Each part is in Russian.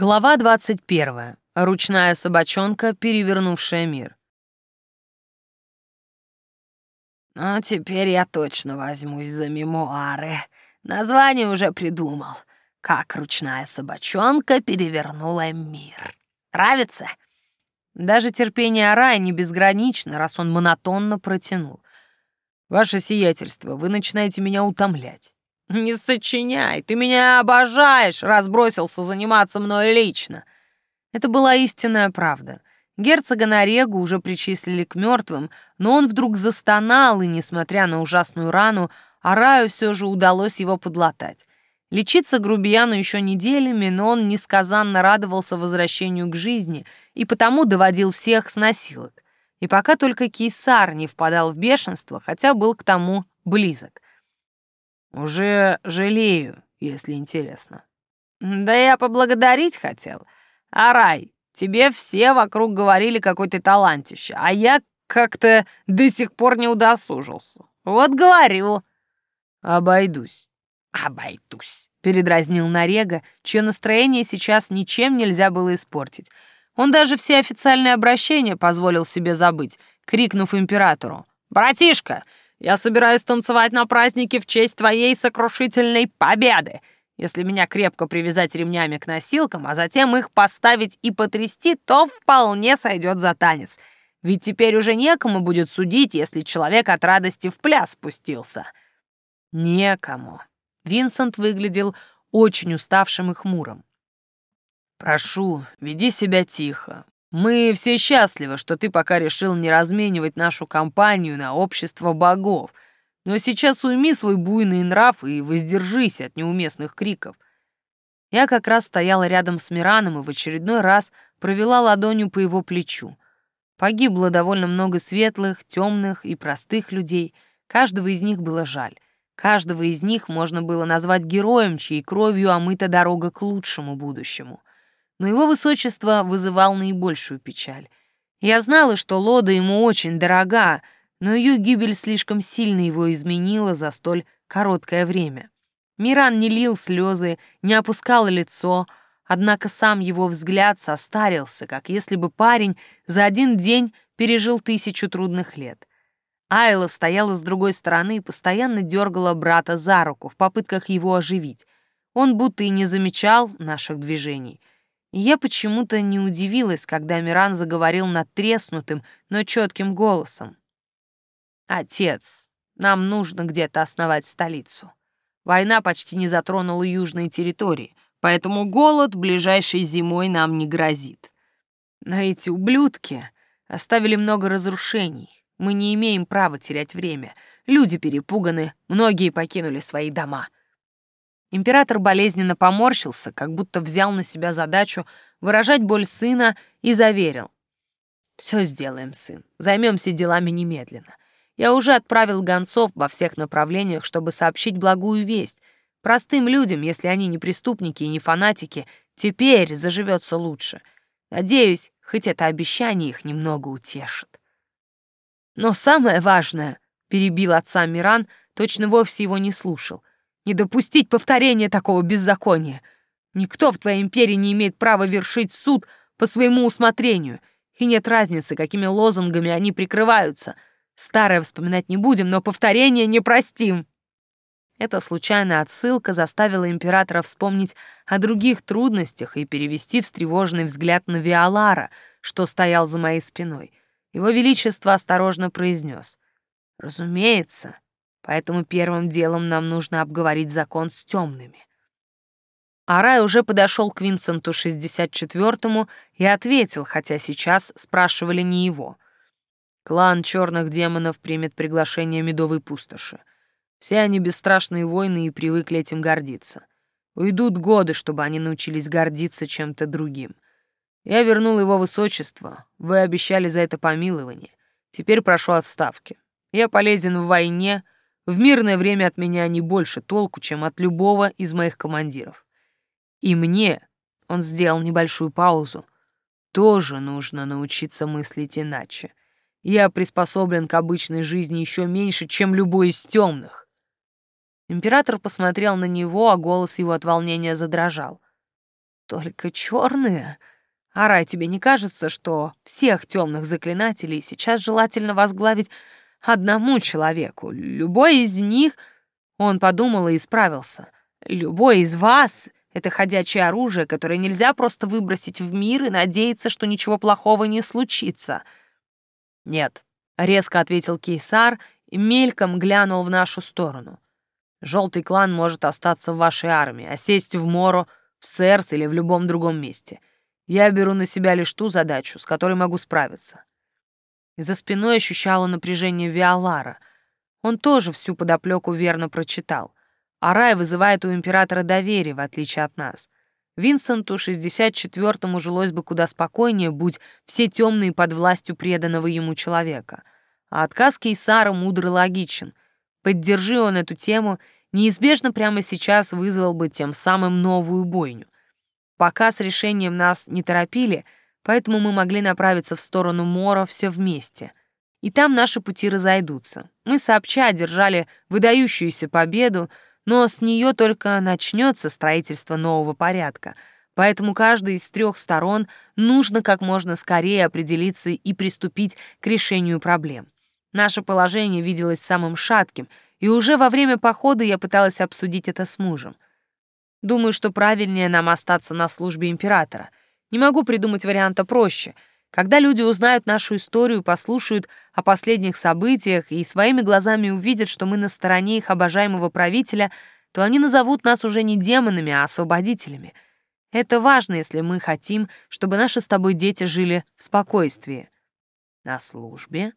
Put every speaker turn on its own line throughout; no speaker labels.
Глава 21. Ручная собачонка, перевернувшая мир.
«Ну, теперь я точно возьмусь за мемуары. Название уже придумал. Как ручная собачонка перевернула мир. Нравится?»
Даже терпение Арая не безгранично, раз он монотонно протянул. «Ваше сиятельство, вы начинаете меня утомлять».
«Не сочиняй, ты меня обожаешь, разбросился заниматься мной лично».
Это была истинная правда. Герцога Нарегу уже причислили к мертвым, но он вдруг застонал, и, несмотря на ужасную рану, Араю все же удалось его подлатать. Лечиться грубияну еще неделями, но он несказанно радовался возвращению к жизни и потому доводил всех с носилок. И пока только Кейсар не впадал в бешенство, хотя был к тому близок.
Уже жалею, если интересно. Да я поблагодарить хотел. Арай, тебе все вокруг говорили, какой ты талантище, а я как-то до сих пор не удосужился. Вот говорю.
Обойдусь.
Обойдусь.
Передразнил Нарега, чье настроение сейчас ничем нельзя было испортить. Он даже все официальные обращения позволил себе забыть, крикнув императору. «Братишка, я собираюсь танцевать на празднике в честь твоей сокрушительной победы. Если меня крепко привязать ремнями к носилкам, а затем их поставить и потрясти, то вполне сойдет за танец. Ведь теперь уже некому будет судить, если человек от радости в пляс спустился. Некому. Винсент выглядел очень уставшим и хмурым. «Прошу, веди себя тихо. Мы все счастливы, что ты пока решил не разменивать нашу компанию на общество богов. Но сейчас уйми свой буйный нрав и воздержись от неуместных криков. Я как раз стояла рядом с Мираном и в очередной раз провела ладонью по его плечу. Погибло довольно много светлых, темных и простых людей. Каждого из них было жаль. Каждого из них можно было назвать героем, чьей кровью омыта дорога к лучшему будущему но его высочество вызывал наибольшую печаль. Я знала, что Лода ему очень дорога, но ее гибель слишком сильно его изменила за столь короткое время. Миран не лил слезы, не опускал лицо, однако сам его взгляд состарился, как если бы парень за один день пережил тысячу трудных лет. Айла стояла с другой стороны и постоянно дергала брата за руку в попытках его оживить. Он будто и не замечал наших движений — я почему-то не удивилась, когда Миран заговорил надтреснутым, но четким голосом. «Отец, нам нужно где-то основать столицу. Война почти не затронула южные территории, поэтому голод ближайшей зимой нам не грозит. Но эти ублюдки оставили много разрушений. Мы не имеем права терять время. Люди перепуганы, многие покинули свои дома». Император болезненно поморщился, как будто взял на себя задачу выражать боль сына и заверил. «Все сделаем, сын. Займемся делами немедленно. Я уже отправил гонцов во всех направлениях, чтобы сообщить благую весть. Простым людям, если они не преступники и не фанатики, теперь заживется лучше. Надеюсь, хоть это обещание их немного утешит». «Но самое важное», — перебил отца Миран, точно вовсе его не слушал, не допустить повторения такого беззакония. Никто в твоей империи не имеет права вершить суд по своему усмотрению, и нет разницы, какими лозунгами они прикрываются. Старое вспоминать не будем, но повторение не простим. Эта случайная отсылка заставила императора вспомнить о других трудностях и перевести встревоженный взгляд на Виолара, что стоял за моей спиной. Его Величество осторожно произнес. «Разумеется, поэтому первым делом нам нужно обговорить закон с темными. Арай уже подошел к Винсенту 64-му и ответил, хотя сейчас спрашивали не его. Клан черных демонов примет приглашение Медовой пустоши. Все они бесстрашные воины и привыкли этим гордиться. Уйдут годы, чтобы они научились гордиться чем-то другим. Я вернул его высочество. Вы обещали за это помилование. Теперь прошу отставки. Я полезен в войне, — в мирное время от меня не больше толку, чем от любого из моих командиров. И мне, он сделал небольшую паузу, тоже нужно научиться мыслить иначе. Я приспособлен к обычной жизни еще меньше, чем любой из темных. Император посмотрел на него, а голос его от волнения задрожал. Только черные? Арай, тебе не кажется, что всех темных заклинателей сейчас желательно возглавить одному человеку? Любой из них... Он подумал и исправился. Любой из вас — это ходячее оружие, которое нельзя просто выбросить в мир и надеяться, что ничего плохого не случится. Нет, — резко ответил Кейсар и мельком глянул в нашу сторону. Желтый клан может остаться в вашей армии, а сесть в Моро, в Серс или в любом другом месте. Я беру на себя лишь ту задачу, с которой могу справиться. За спиной ощущала напряжение Виолара. Он тоже всю подоплеку верно прочитал. Арай вызывает у императора доверие, в отличие от нас. Винсенту 64-му жилось бы куда спокойнее, будь все темные под властью преданного ему человека. А отказ Кейсара мудр и логичен. Поддержи он эту тему, неизбежно прямо сейчас вызвал бы тем самым новую бойню. Пока с решением нас не торопили, поэтому мы могли направиться в сторону Мора все вместе. И там наши пути разойдутся. Мы сообща одержали выдающуюся победу, но с нее только начнется строительство нового порядка, поэтому каждой из трех сторон нужно как можно скорее определиться и приступить к решению проблем. Наше положение виделось самым шатким, и уже во время похода я пыталась обсудить это с мужем. Думаю, что правильнее нам остаться на службе императора. Не могу придумать варианта проще. Когда люди узнают нашу историю, послушают о последних событиях и своими глазами увидят, что мы на стороне их обожаемого правителя, то они назовут нас уже не демонами, а освободителями. Это важно, если мы хотим, чтобы наши с тобой дети жили в спокойствии. На службе?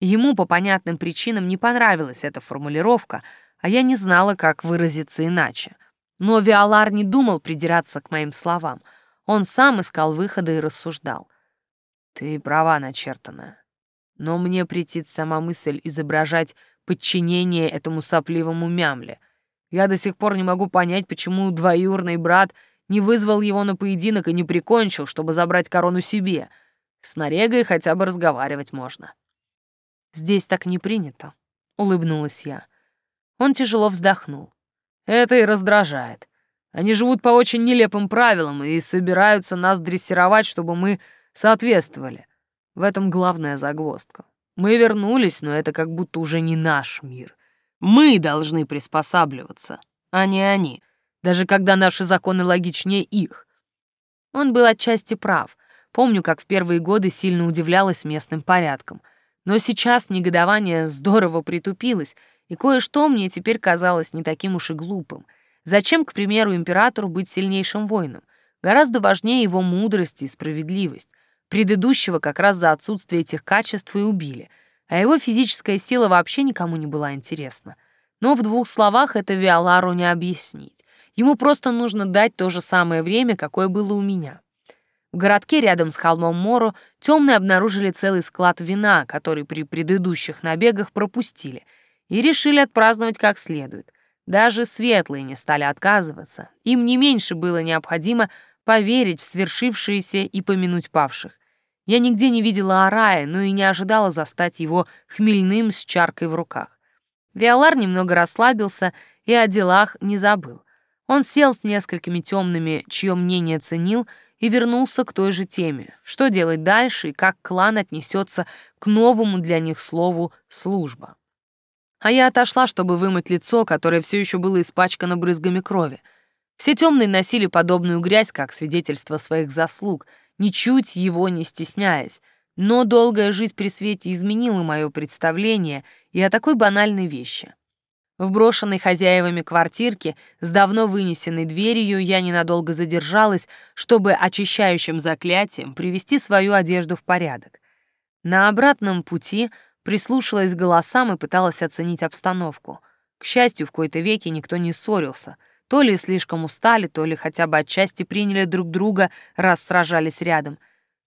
Ему по понятным причинам не понравилась эта формулировка, а я не знала, как выразиться иначе. Но Виолар не думал придираться к моим словам. Он сам искал выхода и рассуждал. «Ты права, начертанная. Но мне претит сама мысль изображать подчинение этому сопливому мямле. Я до сих пор не могу понять, почему двоюрный брат не вызвал его на поединок и не прикончил, чтобы забрать корону себе. С Нарегой хотя бы разговаривать можно». Здесь так не принято», — улыбнулась я. Он тяжело вздохнул. «Это и раздражает. Они живут по очень нелепым правилам и собираются нас дрессировать, чтобы мы соответствовали. В этом главная загвоздка. Мы вернулись, но это как будто уже не наш мир. Мы должны приспосабливаться, а не они, даже когда наши законы логичнее их». Он был отчасти прав. Помню, как в первые годы сильно удивлялась местным порядкам — но сейчас негодование здорово притупилось, и кое-что мне теперь казалось не таким уж и глупым. Зачем, к примеру, императору быть сильнейшим воином? Гораздо важнее его мудрость и справедливость. Предыдущего как раз за отсутствие этих качеств и убили, а его физическая сила вообще никому не была интересна. Но в двух словах это Виолару не объяснить. Ему просто нужно дать то же самое время, какое было у меня. В городке рядом с холмом Моро темные обнаружили целый склад вина, который при предыдущих набегах пропустили, и решили отпраздновать как следует. Даже светлые не стали отказываться. Им не меньше было необходимо поверить в свершившееся и помянуть павших. Я нигде не видела Арая, но и не ожидала застать его хмельным с чаркой в руках. Виолар немного расслабился и о делах не забыл. Он сел с несколькими темными, чье мнение ценил, и вернулся к той же теме. Что делать дальше и как клан отнесется к новому для них слову «служба». А я отошла, чтобы вымыть лицо, которое все еще было испачкано брызгами крови. Все темные носили подобную грязь, как свидетельство своих заслуг, ничуть его не стесняясь. Но долгая жизнь при свете изменила мое представление и о такой банальной вещи. В брошенной хозяевами квартирке с давно вынесенной дверью я ненадолго задержалась, чтобы очищающим заклятием привести свою одежду в порядок. На обратном пути прислушалась к голосам и пыталась оценить обстановку. К счастью, в кои-то веки никто не ссорился. То ли слишком устали, то ли хотя бы отчасти приняли друг друга, раз сражались рядом.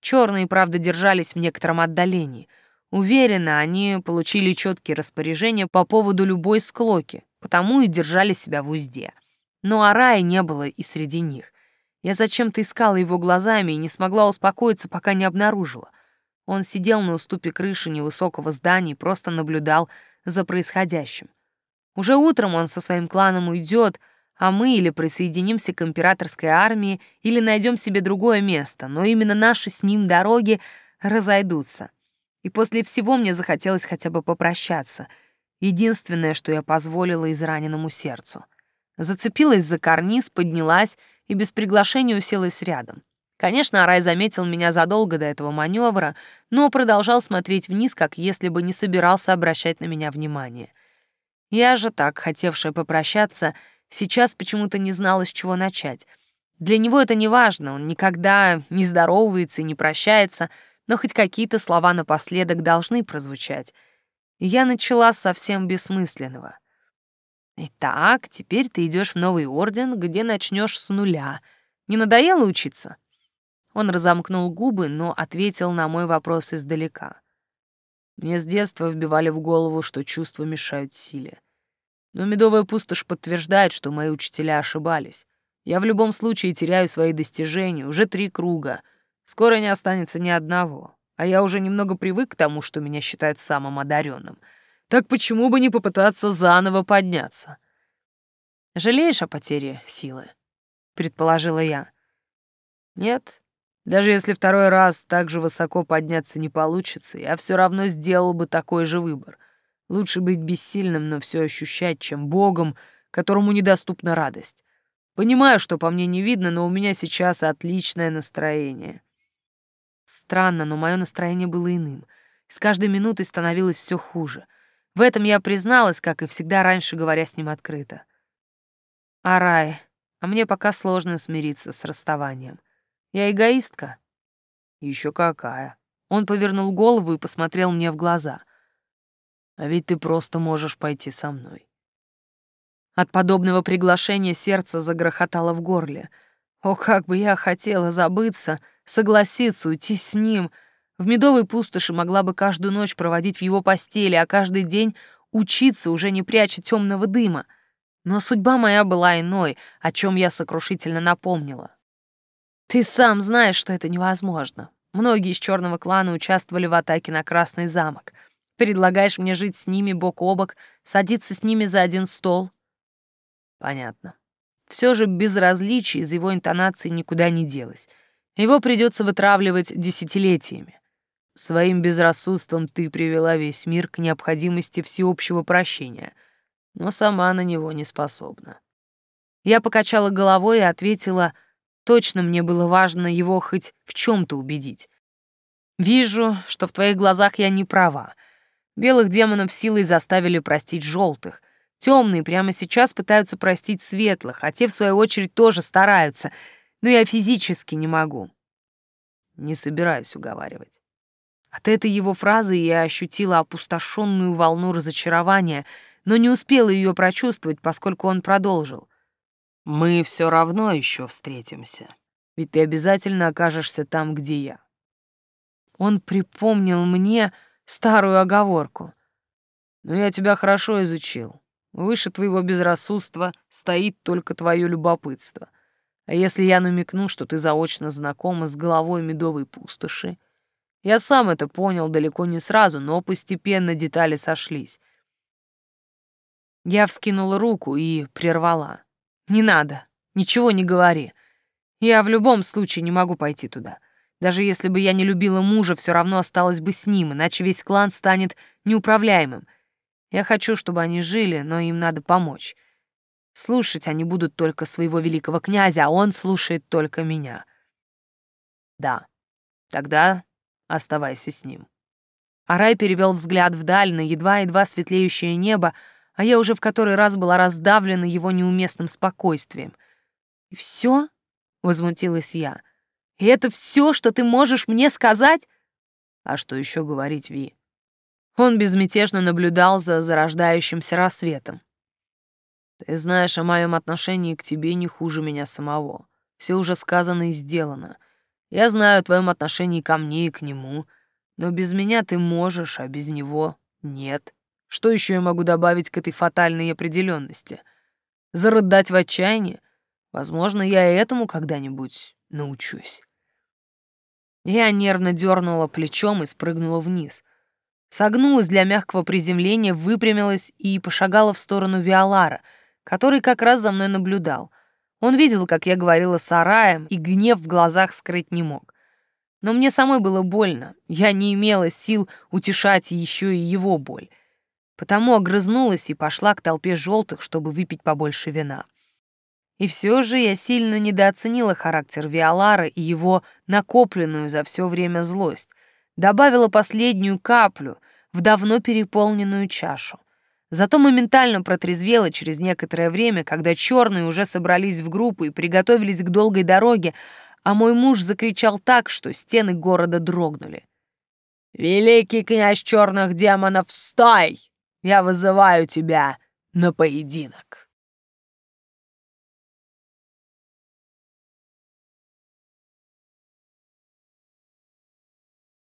Черные, правда, держались в некотором отдалении — Уверена, они получили четкие распоряжения по поводу любой склоки, потому и держали себя в узде. Но Арая не было и среди них. Я зачем-то искала его глазами и не смогла успокоиться, пока не обнаружила. Он сидел на уступе крыши невысокого здания и просто наблюдал за происходящим. Уже утром он со своим кланом уйдет, а мы или присоединимся к императорской армии, или найдем себе другое место, но именно наши с ним дороги разойдутся. И после всего мне захотелось хотя бы попрощаться. Единственное, что я позволила израненному сердцу. Зацепилась за карниз, поднялась и без приглашения уселась рядом. Конечно, Арай заметил меня задолго до этого маневра, но продолжал смотреть вниз, как если бы не собирался обращать на меня внимание. Я же так, хотевшая попрощаться, сейчас почему-то не знала, с чего начать. Для него это не важно, он никогда не здоровается и не прощается, но хоть какие-то слова напоследок должны прозвучать. Я начала с совсем бессмысленного. «Итак, теперь ты идешь в новый орден, где начнешь с нуля. Не надоело учиться?» Он разомкнул губы, но ответил на мой вопрос издалека. Мне с детства вбивали в голову, что чувства мешают силе. Но медовая пустошь подтверждает, что мои учителя ошибались. Я в любом случае теряю свои достижения, уже три круга. Скоро не останется ни одного. А я уже немного привык к тому, что меня считают самым одаренным. Так почему бы не попытаться заново подняться? Жалеешь о потере силы? Предположила я. Нет, даже если второй раз так же высоко подняться не получится, я все равно сделал бы такой же выбор. Лучше быть бессильным, но все ощущать, чем богом, которому недоступна радость. Понимаю, что по мне не видно, но у меня сейчас отличное настроение. Странно, но мое настроение было иным. С каждой минутой становилось все хуже. В этом я призналась, как и всегда раньше, говоря с ним открыто. Арай, а мне пока сложно смириться с расставанием. Я эгоистка? Еще какая. Он повернул голову и посмотрел мне в глаза. А ведь ты просто можешь пойти со мной. От подобного приглашения сердце загрохотало в горле. О, как бы я хотела забыться, согласиться, уйти с ним. В медовой пустоши могла бы каждую ночь проводить в его постели, а каждый день учиться, уже не пряча темного дыма. Но судьба моя была иной, о чем я сокрушительно напомнила. Ты сам знаешь, что это невозможно. Многие из черного клана участвовали в атаке на Красный замок. Предлагаешь мне жить с ними бок о бок, садиться с ними за один стол? Понятно. Все же безразличие из его интонации никуда не делось. Его придется вытравливать десятилетиями. Своим безрассудством ты привела весь мир к необходимости всеобщего прощения, но сама на него не способна. Я покачала головой и ответила — Точно мне было важно его хоть в чем-то убедить. Вижу, что в твоих глазах я не права. Белых демонов силой заставили простить желтых. Темные прямо сейчас пытаются простить светлых, а те, в свою очередь, тоже стараются. Но я физически не могу. Не собираюсь уговаривать. От этой его фразы я ощутила опустошенную волну разочарования, но не успела ее прочувствовать, поскольку он продолжил. Мы все равно еще встретимся, ведь ты обязательно окажешься там, где я. Он припомнил мне старую оговорку. Но я тебя хорошо изучил. Выше твоего безрассудства стоит только твое любопытство. А если я намекну, что ты заочно знакома с головой медовой пустоши? Я сам это понял далеко не сразу, но постепенно детали сошлись. Я вскинула руку и прервала. «Не надо, ничего не говори. Я в любом случае не могу пойти туда. Даже если бы я не любила мужа, все равно осталась бы с ним, иначе весь клан станет неуправляемым. Я хочу, чтобы они жили, но им надо помочь. Слушать они будут только своего великого князя, а он слушает только меня. Да, тогда оставайся с ним. Арай перевел взгляд вдаль на едва-едва светлеющее небо, а я уже в который раз была раздавлена его неуместным спокойствием. «И все?» — возмутилась я. «И это все, что ты можешь мне сказать?» «А что еще говорить, Ви?» Он безмятежно наблюдал за зарождающимся рассветом. «Ты знаешь о моем отношении к тебе не хуже меня самого. Все уже сказано и сделано. Я знаю о твоем отношении ко мне и к нему, но без меня ты можешь, а без него — нет». Что еще я могу добавить к этой фатальной определенности? Зарыдать в отчаянии? Возможно, я и этому когда-нибудь научусь. Я нервно дернула плечом и спрыгнула вниз. Согнулась для мягкого приземления, выпрямилась и пошагала в сторону Виолара, который как раз за мной наблюдал. Он видел, как я говорила с Араем, и гнев в глазах скрыть не мог. Но мне самой было больно, я не имела сил утешать еще и его боль. Потому огрызнулась и пошла к толпе желтых, чтобы выпить побольше вина. И все же я сильно недооценила характер Виолара и его накопленную за все время злость. Добавила последнюю каплю в давно переполненную чашу. Зато моментально протрезвела через некоторое время, когда черные уже собрались в группу и приготовились к долгой дороге, а мой муж закричал так, что стены города дрогнули. «Великий князь черных демонов, встай! Я вызываю тебя на поединок!»